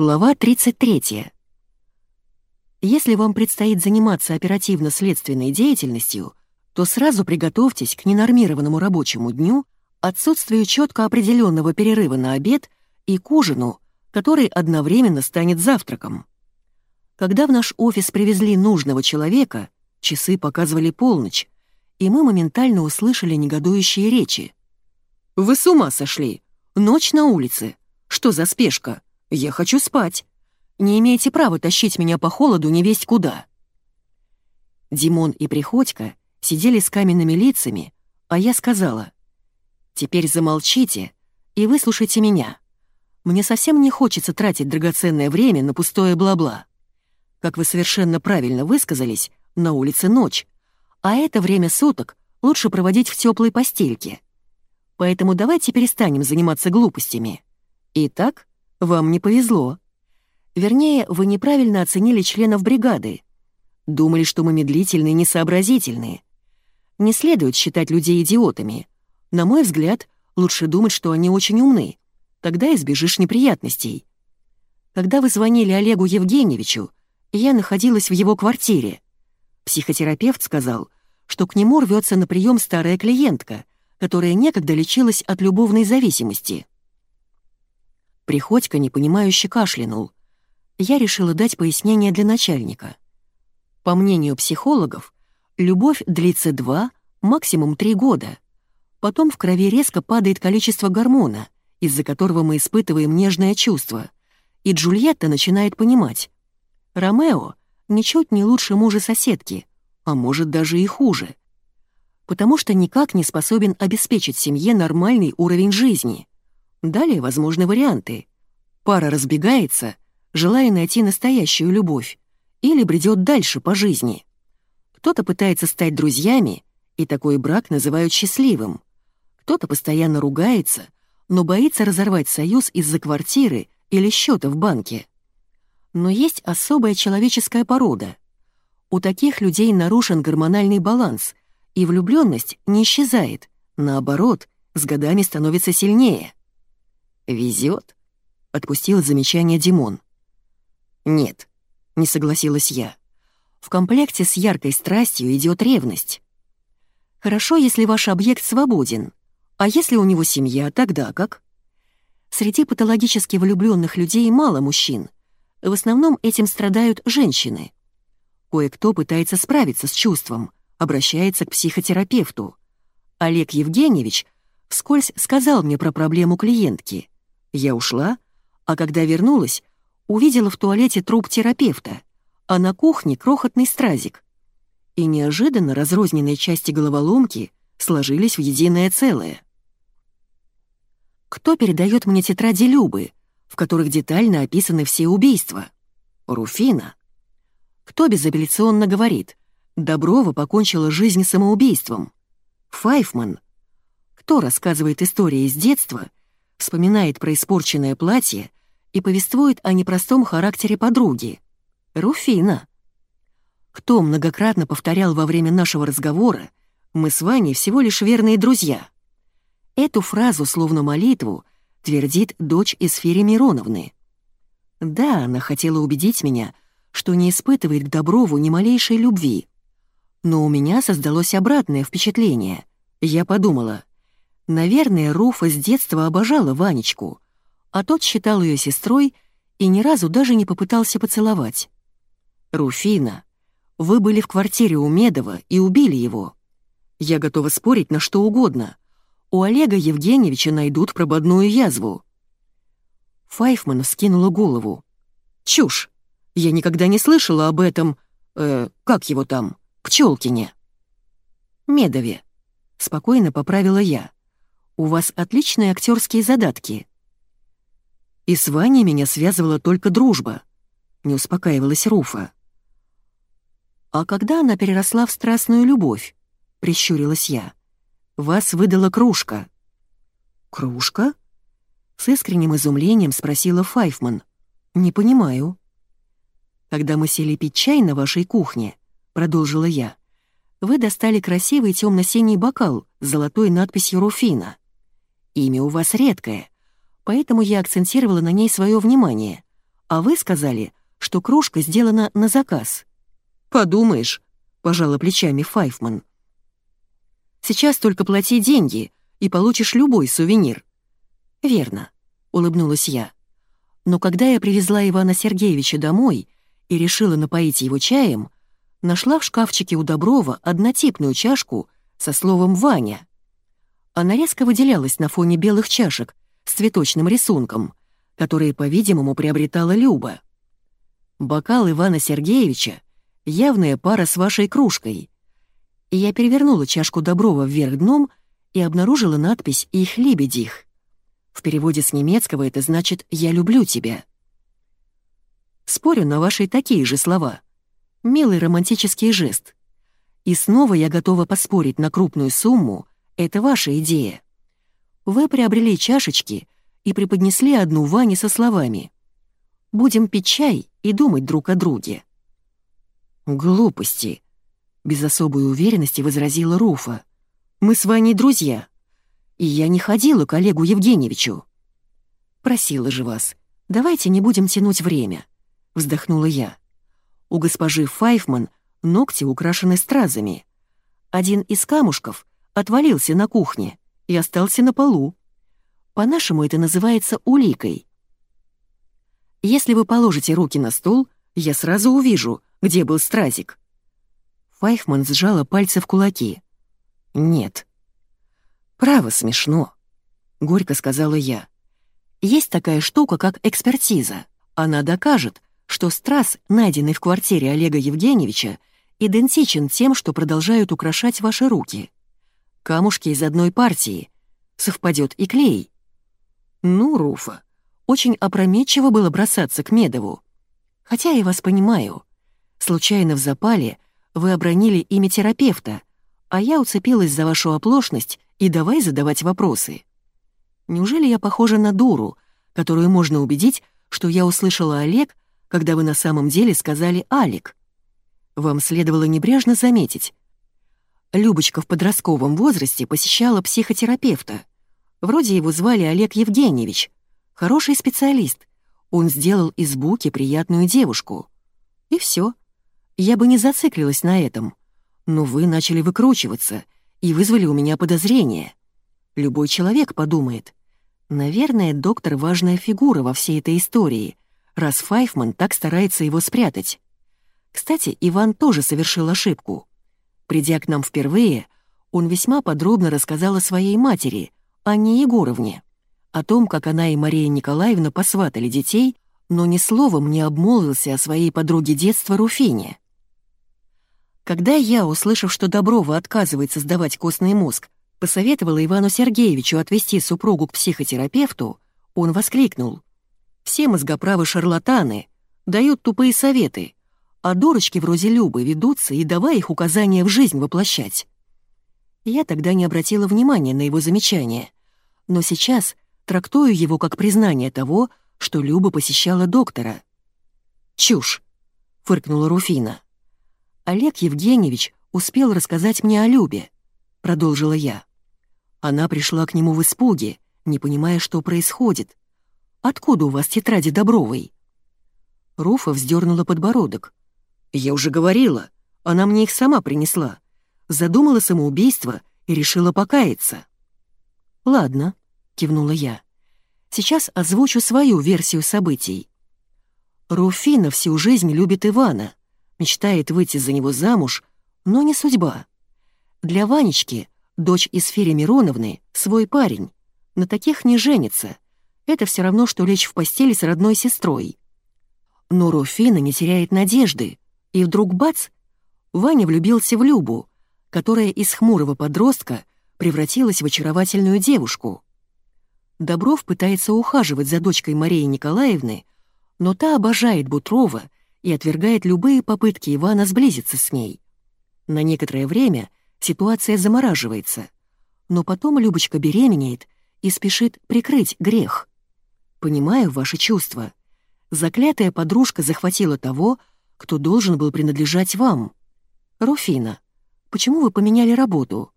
Глава 33. Если вам предстоит заниматься оперативно-следственной деятельностью, то сразу приготовьтесь к ненормированному рабочему дню, отсутствию четко определенного перерыва на обед и к ужину, который одновременно станет завтраком. Когда в наш офис привезли нужного человека, часы показывали полночь, и мы моментально услышали негодующие речи. «Вы с ума сошли! Ночь на улице! Что за спешка?» Я хочу спать. Не имеете права тащить меня по холоду не весть куда». Димон и Приходько сидели с каменными лицами, а я сказала, «Теперь замолчите и выслушайте меня. Мне совсем не хочется тратить драгоценное время на пустое бла-бла. Как вы совершенно правильно высказались, на улице ночь, а это время суток лучше проводить в теплой постельке. Поэтому давайте перестанем заниматься глупостями. Итак, вам не повезло. Вернее, вы неправильно оценили членов бригады. Думали, что мы медлительные и несообразительные. Не следует считать людей идиотами. На мой взгляд, лучше думать, что они очень умны. Тогда избежишь неприятностей. Когда вы звонили Олегу Евгеньевичу, я находилась в его квартире. Психотерапевт сказал, что к нему рвется на прием старая клиентка, которая некогда лечилась от любовной зависимости. Приходько непонимающе кашлянул. Я решила дать пояснение для начальника. По мнению психологов, любовь длится два, максимум три года. Потом в крови резко падает количество гормона, из-за которого мы испытываем нежное чувство. И Джульетта начинает понимать. Ромео ничуть не лучше мужа соседки, а может даже и хуже. Потому что никак не способен обеспечить семье нормальный уровень жизни. Далее возможны варианты. Пара разбегается, желая найти настоящую любовь, или бредет дальше по жизни. Кто-то пытается стать друзьями, и такой брак называют счастливым. Кто-то постоянно ругается, но боится разорвать союз из-за квартиры или счета в банке. Но есть особая человеческая порода. У таких людей нарушен гормональный баланс, и влюбленность не исчезает, наоборот, с годами становится сильнее. «Везет?» — отпустил замечание Димон. «Нет», — не согласилась я. «В комплекте с яркой страстью идет ревность. Хорошо, если ваш объект свободен, а если у него семья, тогда как?» Среди патологически влюбленных людей мало мужчин. В основном этим страдают женщины. Кое-кто пытается справиться с чувством, обращается к психотерапевту. Олег Евгеньевич вскользь сказал мне про проблему клиентки — я ушла, а когда вернулась, увидела в туалете труп терапевта, а на кухне крохотный стразик. И неожиданно разрозненные части головоломки сложились в единое целое. Кто передает мне тетради Любы, в которых детально описаны все убийства? Руфина. Кто безапелляционно говорит, Доброва покончила жизнь самоубийством? Файфман. Кто рассказывает истории из детства вспоминает про испорченное платье и повествует о непростом характере подруги. Руфина. Кто многократно повторял во время нашего разговора «Мы с Ваней всего лишь верные друзья». Эту фразу, словно молитву, твердит дочь Эсфири Мироновны. Да, она хотела убедить меня, что не испытывает к Доброву ни малейшей любви. Но у меня создалось обратное впечатление. Я подумала, Наверное, Руфа с детства обожала Ванечку, а тот считал ее сестрой и ни разу даже не попытался поцеловать. «Руфина, вы были в квартире у Медова и убили его. Я готова спорить на что угодно. У Олега Евгеньевича найдут прободную язву». Файфман вскинула голову. «Чушь! Я никогда не слышала об этом... Э, как его там? Пчелкине». «Медове», — спокойно поправила я. У вас отличные актерские задатки». «И с Ваней меня связывала только дружба», — не успокаивалась Руфа. «А когда она переросла в страстную любовь?» — прищурилась я. «Вас выдала кружка». «Кружка?» — с искренним изумлением спросила Файфман. «Не понимаю». «Когда мы сели пить чай на вашей кухне», — продолжила я, — «вы достали красивый темно-синий бокал с золотой надписью «Руфина». Имя у вас редкое, поэтому я акцентировала на ней свое внимание, А вы сказали, что кружка сделана на заказ. «Подумаешь», — пожала плечами Файфман. «Сейчас только плати деньги, и получишь любой сувенир». «Верно», — улыбнулась я. Но когда я привезла Ивана Сергеевича домой и решила напоить его чаем, нашла в шкафчике у Доброва однотипную чашку со словом «Ваня». Она резко выделялась на фоне белых чашек с цветочным рисунком, которые, по-видимому, приобретала Люба. Бокал Ивана Сергеевича — явная пара с вашей кружкой. Я перевернула чашку Доброва вверх дном и обнаружила надпись «Их лебедих». В переводе с немецкого это значит «Я люблю тебя». Спорю на ваши такие же слова. Милый романтический жест. И снова я готова поспорить на крупную сумму, это ваша идея. Вы приобрели чашечки и преподнесли одну Ване со словами «Будем пить чай и думать друг о друге». «Глупости», — без особой уверенности возразила Руфа. «Мы с Ваней друзья, и я не ходила к Олегу Евгеньевичу». «Просила же вас, давайте не будем тянуть время», — вздохнула я. У госпожи Файфман ногти украшены стразами. Один из камушков отвалился на кухне и остался на полу. По-нашему это называется уликой. Если вы положите руки на стол, я сразу увижу, где был стразик. Файфман сжала пальцы в кулаки. «Нет». «Право смешно», — горько сказала я. «Есть такая штука, как экспертиза. Она докажет, что страз, найденный в квартире Олега Евгеньевича, идентичен тем, что продолжают украшать ваши руки. Камушки из одной партии. Совпадет и клей. Ну, Руфа, очень опрометчиво было бросаться к Медову. Хотя я вас понимаю. Случайно в запале вы обронили имя терапевта, а я уцепилась за вашу оплошность и давай задавать вопросы. Неужели я похожа на дуру, которую можно убедить, что я услышала Олег, когда вы на самом деле сказали Алик? Вам следовало небрежно заметить, Любочка в подростковом возрасте посещала психотерапевта. Вроде его звали Олег Евгеньевич. Хороший специалист. Он сделал из Буки приятную девушку. И все. Я бы не зациклилась на этом. Но вы начали выкручиваться и вызвали у меня подозрения. Любой человек подумает. Наверное, доктор — важная фигура во всей этой истории, раз Файфман так старается его спрятать. Кстати, Иван тоже совершил ошибку. Придя к нам впервые, он весьма подробно рассказал о своей матери, Анне Егоровне, о том, как она и Мария Николаевна посватали детей, но ни словом не обмолвился о своей подруге детства Руфине. Когда я, услышав, что Доброва отказывается сдавать костный мозг, посоветовала Ивану Сергеевичу отвезти супругу к психотерапевту, он воскликнул. «Все мозгоправы шарлатаны, дают тупые советы а дурочки вроде Любы ведутся и давай их указания в жизнь воплощать. Я тогда не обратила внимания на его замечание, но сейчас трактую его как признание того, что Люба посещала доктора. «Чушь!» — фыркнула Руфина. «Олег Евгеньевич успел рассказать мне о Любе», — продолжила я. Она пришла к нему в испуге, не понимая, что происходит. «Откуда у вас тетради Добровой?» Руфа вздернула подбородок. «Я уже говорила, она мне их сама принесла. Задумала самоубийство и решила покаяться». «Ладно», — кивнула я. «Сейчас озвучу свою версию событий. Руфина всю жизнь любит Ивана, мечтает выйти за него замуж, но не судьба. Для Ванечки, дочь из Фери Мироновны, свой парень. На таких не женится. Это все равно, что лечь в постели с родной сестрой. Но Руфина не теряет надежды. И вдруг бац! Ваня влюбился в Любу, которая из хмурого подростка превратилась в очаровательную девушку. Добров пытается ухаживать за дочкой Марии Николаевны, но та обожает Бутрова и отвергает любые попытки Ивана сблизиться с ней. На некоторое время ситуация замораживается, но потом Любочка беременеет и спешит прикрыть грех. Понимаю ваши чувства. Заклятая подружка захватила того, кто должен был принадлежать вам. Руфина, почему вы поменяли работу?»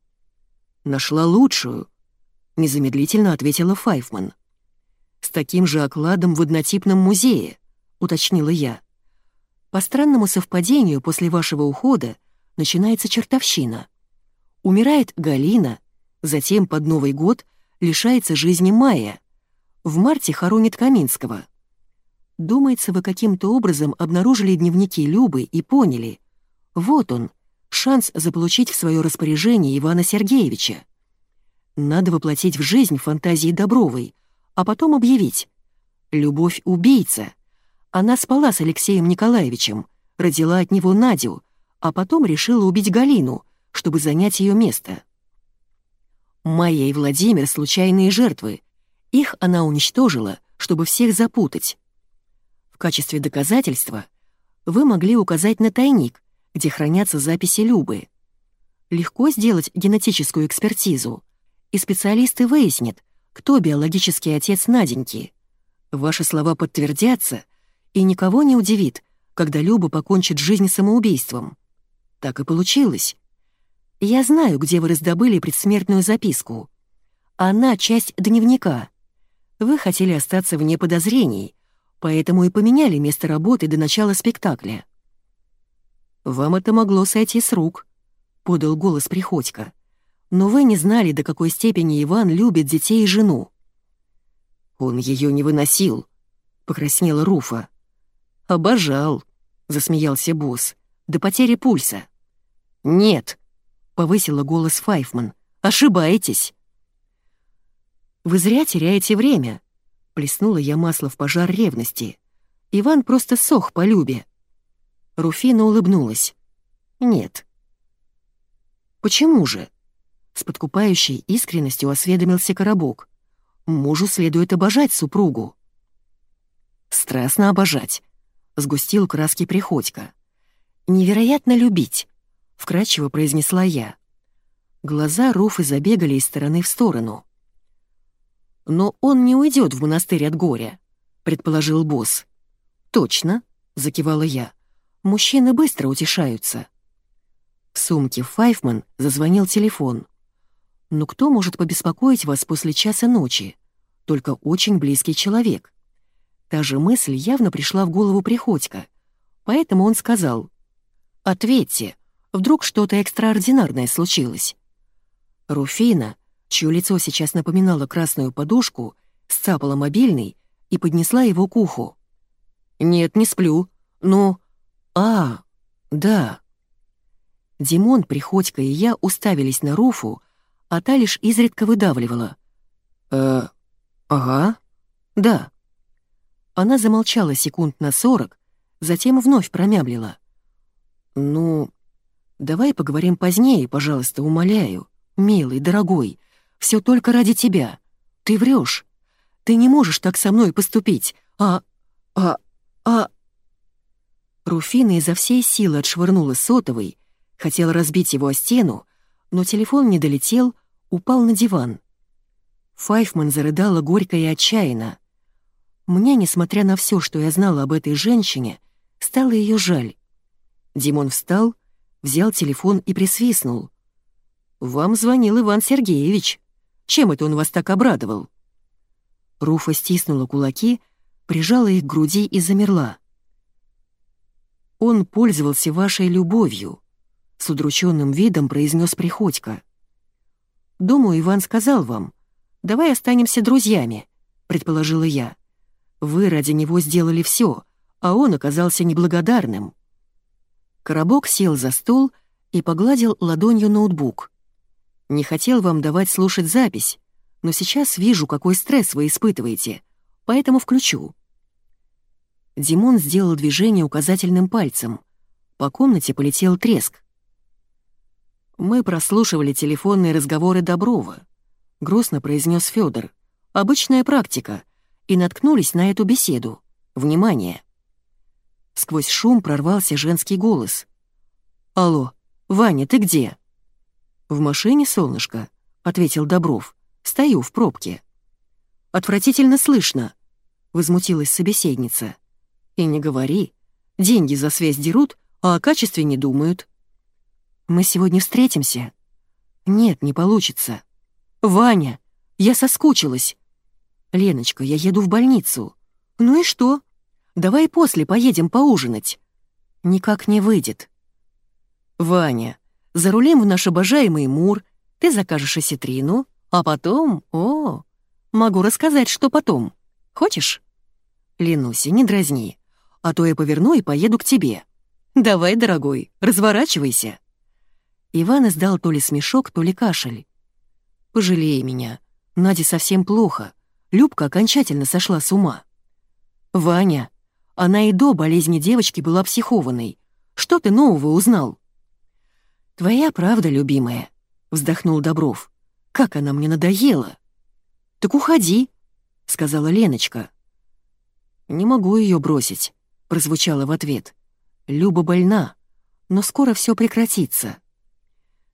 «Нашла лучшую», — незамедлительно ответила Файфман. «С таким же окладом в однотипном музее. уточнила я. «По странному совпадению после вашего ухода начинается чертовщина. Умирает Галина, затем под Новый год лишается жизни Майя. В марте хоронит Каминского. Думается, вы каким-то образом обнаружили дневники Любы и поняли. Вот он, шанс заполучить в свое распоряжение Ивана Сергеевича. Надо воплотить в жизнь фантазии Добровой, а потом объявить. Любовь — убийца. Она спала с Алексеем Николаевичем, родила от него Надю, а потом решила убить Галину, чтобы занять ее место. Майя и Владимир — случайные жертвы. Их она уничтожила, чтобы всех запутать. Качестве доказательства вы могли указать на тайник, где хранятся записи Любы. Легко сделать генетическую экспертизу, и специалисты выяснят, кто биологический отец Наденьки. Ваши слова подтвердятся, и никого не удивит, когда Люба покончит жизнь самоубийством. Так и получилось. Я знаю, где вы раздобыли предсмертную записку. Она — часть дневника. Вы хотели остаться вне подозрений, поэтому и поменяли место работы до начала спектакля. «Вам это могло сойти с рук», — подал голос Приходько. «Но вы не знали, до какой степени Иван любит детей и жену». «Он ее не выносил», — покраснела Руфа. «Обожал», — засмеялся босс, — «до потери пульса». «Нет», — повысила голос Файфман, — «ошибаетесь». «Вы зря теряете время», — плеснула я масло в пожар ревности. «Иван просто сох по любе». Руфина улыбнулась. «Нет». «Почему же?» С подкупающей искренностью осведомился Коробок. «Мужу следует обожать супругу». «Страстно обожать», — сгустил краски Приходько. «Невероятно любить», — вкрадчиво произнесла я. Глаза Руфы забегали из стороны в сторону. «Но он не уйдет в монастырь от горя», — предположил босс. «Точно», — закивала я. Мужчины быстро утешаются. В сумке Файфман зазвонил телефон. «Но кто может побеспокоить вас после часа ночи? Только очень близкий человек». Та же мысль явно пришла в голову Приходько, поэтому он сказал «Ответьте, вдруг что-то экстраординарное случилось». Руфина, чье лицо сейчас напоминало красную подушку, сцапала мобильный и поднесла его к уху. «Нет, не сплю. Ну, «А, да». Димон, Приходько и я уставились на Руфу, а та лишь изредка выдавливала. «Э, ага, да». Она замолчала секунд на сорок, затем вновь промямлила. «Ну, давай поговорим позднее, пожалуйста, умоляю. Милый, дорогой, все только ради тебя. Ты врешь. Ты не можешь так со мной поступить. А... а... а...» Руфина изо всей силы отшвырнула сотовый, хотела разбить его о стену, но телефон не долетел, упал на диван. Файфман зарыдала горько и отчаянно. Мне, несмотря на все, что я знала об этой женщине, стало ее жаль. Димон встал, взял телефон и присвистнул. «Вам звонил Иван Сергеевич. Чем это он вас так обрадовал?» Руфа стиснула кулаки, прижала их к груди и замерла. Он пользовался вашей любовью», — с удрученным видом произнес Приходько. «Думаю, Иван сказал вам. Давай останемся друзьями», — предположила я. «Вы ради него сделали все, а он оказался неблагодарным». Коробок сел за стол и погладил ладонью ноутбук. «Не хотел вам давать слушать запись, но сейчас вижу, какой стресс вы испытываете, поэтому включу». Димон сделал движение указательным пальцем. По комнате полетел треск. «Мы прослушивали телефонные разговоры Доброва», — грустно произнес Федор. «Обычная практика. И наткнулись на эту беседу. Внимание!» Сквозь шум прорвался женский голос. «Алло, Ваня, ты где?» «В машине, солнышко», — ответил Добров. «Стою в пробке». «Отвратительно слышно», — возмутилась собеседница. И не говори. Деньги за связь дерут, а о качестве не думают. Мы сегодня встретимся? Нет, не получится. Ваня, я соскучилась. Леночка, я еду в больницу. Ну и что? Давай после поедем поужинать». Никак не выйдет. «Ваня, зарулим в наш обожаемый Мур, ты закажешь осетрину, а потом... О, могу рассказать, что потом. Хочешь?» «Ленуся, не дразни, а то я поверну и поеду к тебе. Давай, дорогой, разворачивайся». Иван издал то ли смешок, то ли кашель. «Пожалей меня. Наде совсем плохо. Любка окончательно сошла с ума». «Ваня, она и до болезни девочки была психованной. Что ты нового узнал?» «Твоя правда, любимая», — вздохнул Добров. «Как она мне надоела!» «Так уходи», — сказала Леночка. «Не могу ее бросить», — прозвучало в ответ. «Люба больна, но скоро все прекратится».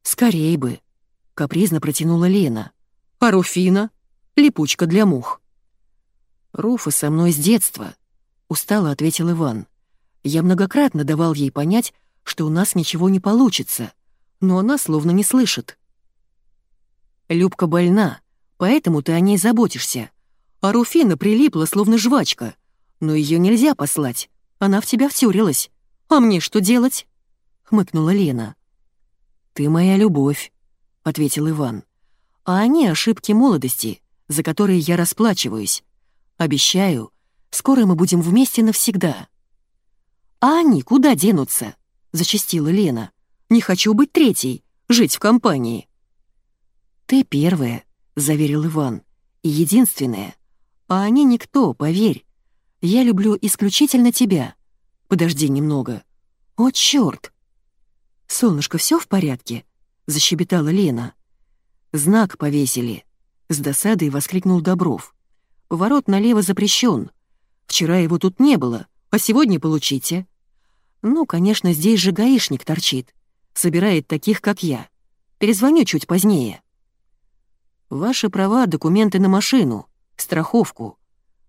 «Скорей бы», — капризно протянула Лена. «А Руфина? Липучка для мух». «Руфа со мной с детства», — устало ответил Иван. «Я многократно давал ей понять, что у нас ничего не получится, но она словно не слышит». «Любка больна, поэтому ты о ней заботишься. А Руфина прилипла, словно жвачка. Но ее нельзя послать, она в тебя втюрилась. А мне что делать?» — хмыкнула Лена. «Ты моя любовь», — ответил Иван. «А они ошибки молодости, за которые я расплачиваюсь. Обещаю, скоро мы будем вместе навсегда». «А они куда денутся?» — зачастила Лена. «Не хочу быть третьей, жить в компании». «Ты первая», — заверил Иван, — «и единственная. А они никто, поверь. Я люблю исключительно тебя. Подожди немного. О, чёрт!» «Солнышко, все в порядке?» — защебетала Лена. «Знак повесили», — с досадой воскликнул Добров. «Поворот налево запрещен. Вчера его тут не было, а сегодня получите». «Ну, конечно, здесь же гаишник торчит. Собирает таких, как я. Перезвоню чуть позднее». «Ваши права, документы на машину, страховку»,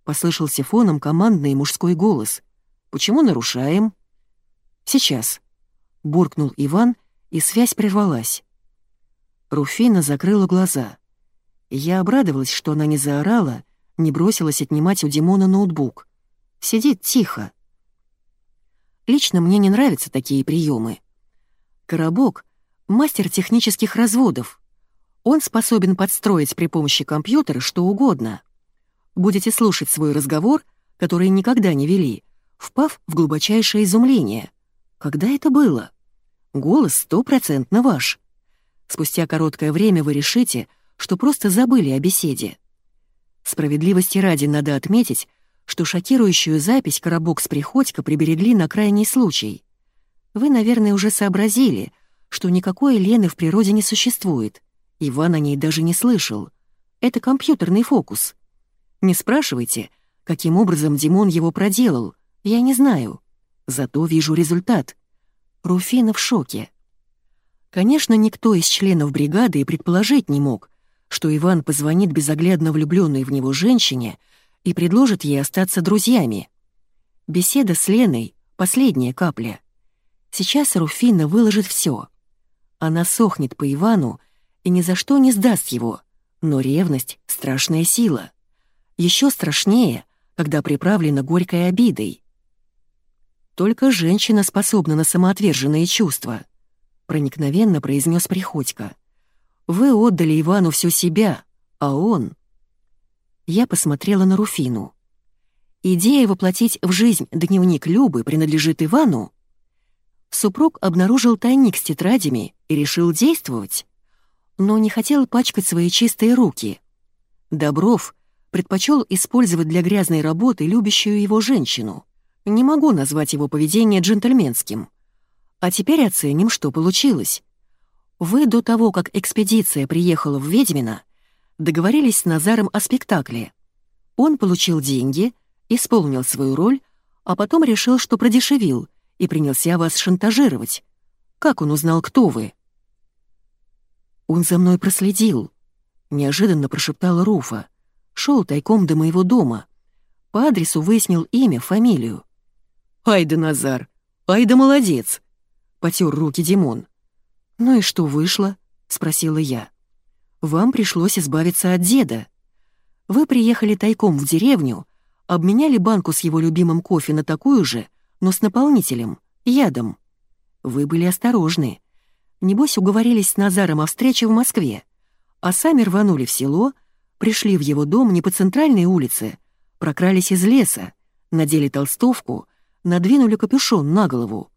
Послышался фоном командный мужской голос. «Почему нарушаем?» «Сейчас», — буркнул Иван, и связь прервалась. Руфина закрыла глаза. Я обрадовалась, что она не заорала, не бросилась отнимать у Димона ноутбук. Сидит тихо. Лично мне не нравятся такие приемы. Коробок — мастер технических разводов. Он способен подстроить при помощи компьютера что угодно будете слушать свой разговор, который никогда не вели, впав в глубочайшее изумление. Когда это было? Голос стопроцентно ваш. Спустя короткое время вы решите, что просто забыли о беседе. Справедливости ради надо отметить, что шокирующую запись Коробок с Приходько приберегли на крайний случай. Вы, наверное, уже сообразили, что никакой Лены в природе не существует. Иван о ней даже не слышал. Это компьютерный фокус. Не спрашивайте, каким образом Димон его проделал, я не знаю. Зато вижу результат. Руфина в шоке. Конечно, никто из членов бригады и предположить не мог, что Иван позвонит безоглядно влюбленной в него женщине и предложит ей остаться друзьями. Беседа с Леной — последняя капля. Сейчас Руфина выложит все. Она сохнет по Ивану и ни за что не сдаст его, но ревность — страшная сила. Еще страшнее, когда приправлена горькой обидой. Только женщина способна на самоотверженные чувства, проникновенно произнес Приходько. Вы отдали Ивану всю себя, а он... Я посмотрела на Руфину. Идея воплотить в жизнь дневник Любы принадлежит Ивану? Супруг обнаружил тайник с тетрадями и решил действовать, но не хотел пачкать свои чистые руки. Добров предпочел использовать для грязной работы любящую его женщину. Не могу назвать его поведение джентльменским. А теперь оценим, что получилось. Вы до того, как экспедиция приехала в Ведьмино, договорились с Назаром о спектакле. Он получил деньги, исполнил свою роль, а потом решил, что продешевил, и принялся вас шантажировать. Как он узнал, кто вы? «Он за мной проследил», — неожиданно прошептала Руфа. Шел тайком до моего дома. По адресу выяснил имя, фамилию. «Ай да Назар! Ай да молодец!» — потер руки Димон. «Ну и что вышло?» — спросила я. «Вам пришлось избавиться от деда. Вы приехали тайком в деревню, обменяли банку с его любимым кофе на такую же, но с наполнителем, ядом. Вы были осторожны. Небось, уговорились с Назаром о встрече в Москве, а сами рванули в село, пришли в его дом не по центральной улице, прокрались из леса, надели толстовку, надвинули капюшон на голову.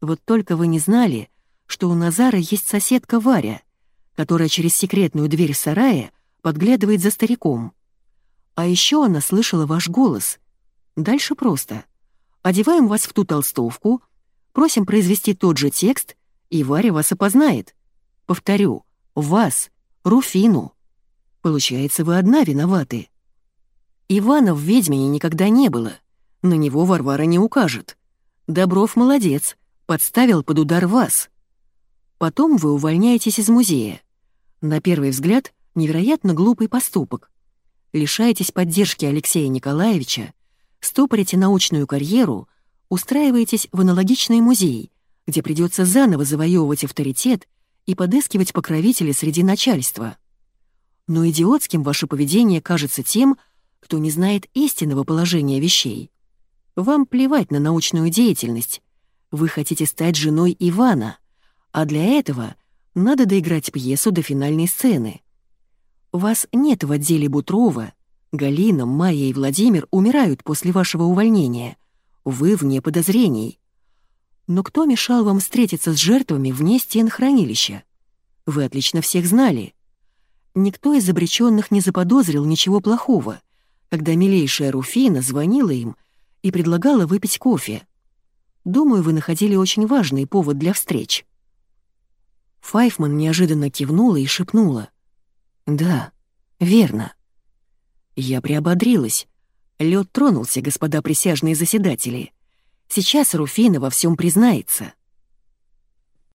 Вот только вы не знали, что у Назара есть соседка Варя, которая через секретную дверь сарая подглядывает за стариком. А еще она слышала ваш голос. Дальше просто. Одеваем вас в ту толстовку, просим произвести тот же текст, и Варя вас опознает. Повторю, вас, Руфину. Получается, вы одна виноваты. Ивана в «Ведьмине» никогда не было. На него Варвара не укажет. Добров молодец, подставил под удар вас. Потом вы увольняетесь из музея. На первый взгляд, невероятно глупый поступок. Лишаетесь поддержки Алексея Николаевича, стопорите научную карьеру, устраиваетесь в аналогичный музей, где придется заново завоевывать авторитет и подыскивать покровителей среди начальства. Но идиотским ваше поведение кажется тем, кто не знает истинного положения вещей. Вам плевать на научную деятельность. Вы хотите стать женой Ивана, а для этого надо доиграть пьесу до финальной сцены. Вас нет в отделе Бутрова. Галина, Майя и Владимир умирают после вашего увольнения. Вы вне подозрений. Но кто мешал вам встретиться с жертвами вне стен хранилища? Вы отлично всех знали. Никто из обреченных не заподозрил ничего плохого, когда милейшая Руфина звонила им и предлагала выпить кофе. Думаю, вы находили очень важный повод для встреч. Файфман неожиданно кивнула и шепнула. «Да, верно». Я приободрилась. Лед тронулся, господа присяжные заседатели. Сейчас Руфина во всем признается.